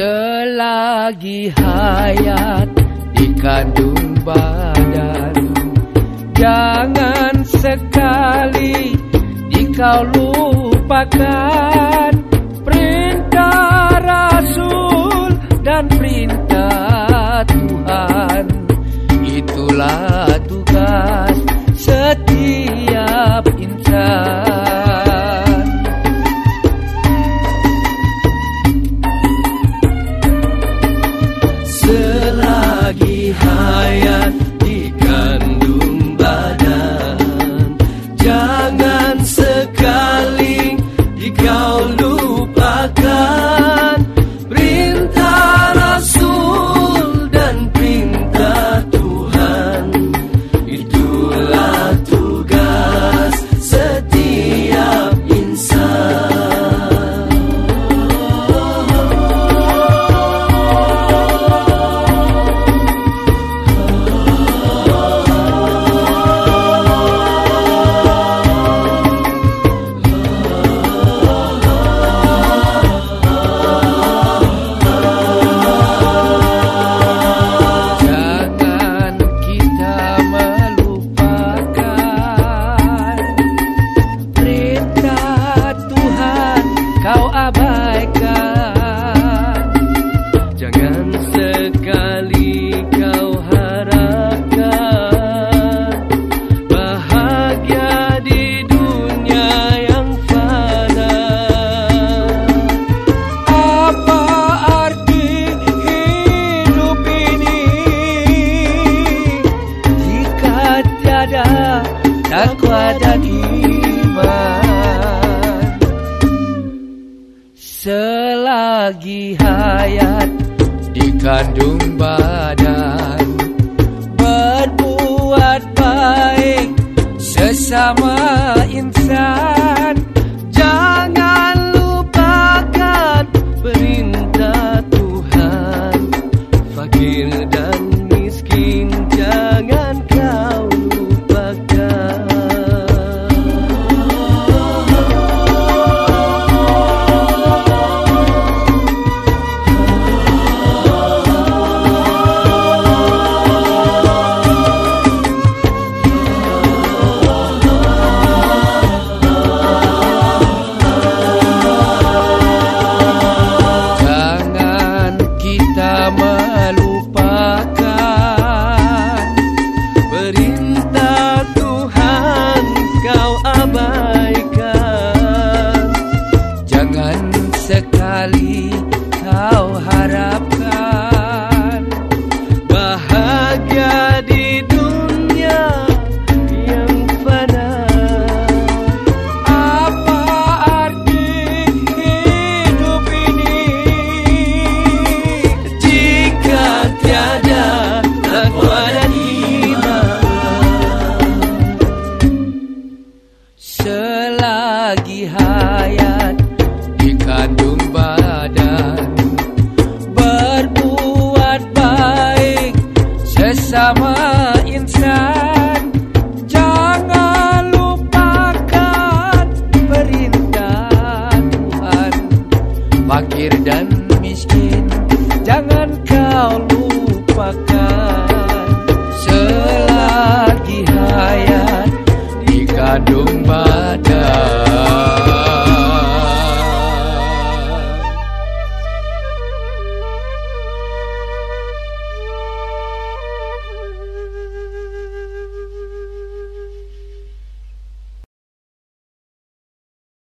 Selagi hayat di kandung badan Jangan sekali dikau lupakan Perintah Rasul dan perintah Tuhan. Itulah takwa dan iman selagi hayat di kandung badan. Berbuat baik sesama Jangan kau lupakan Selagi hayat Dikandung badan.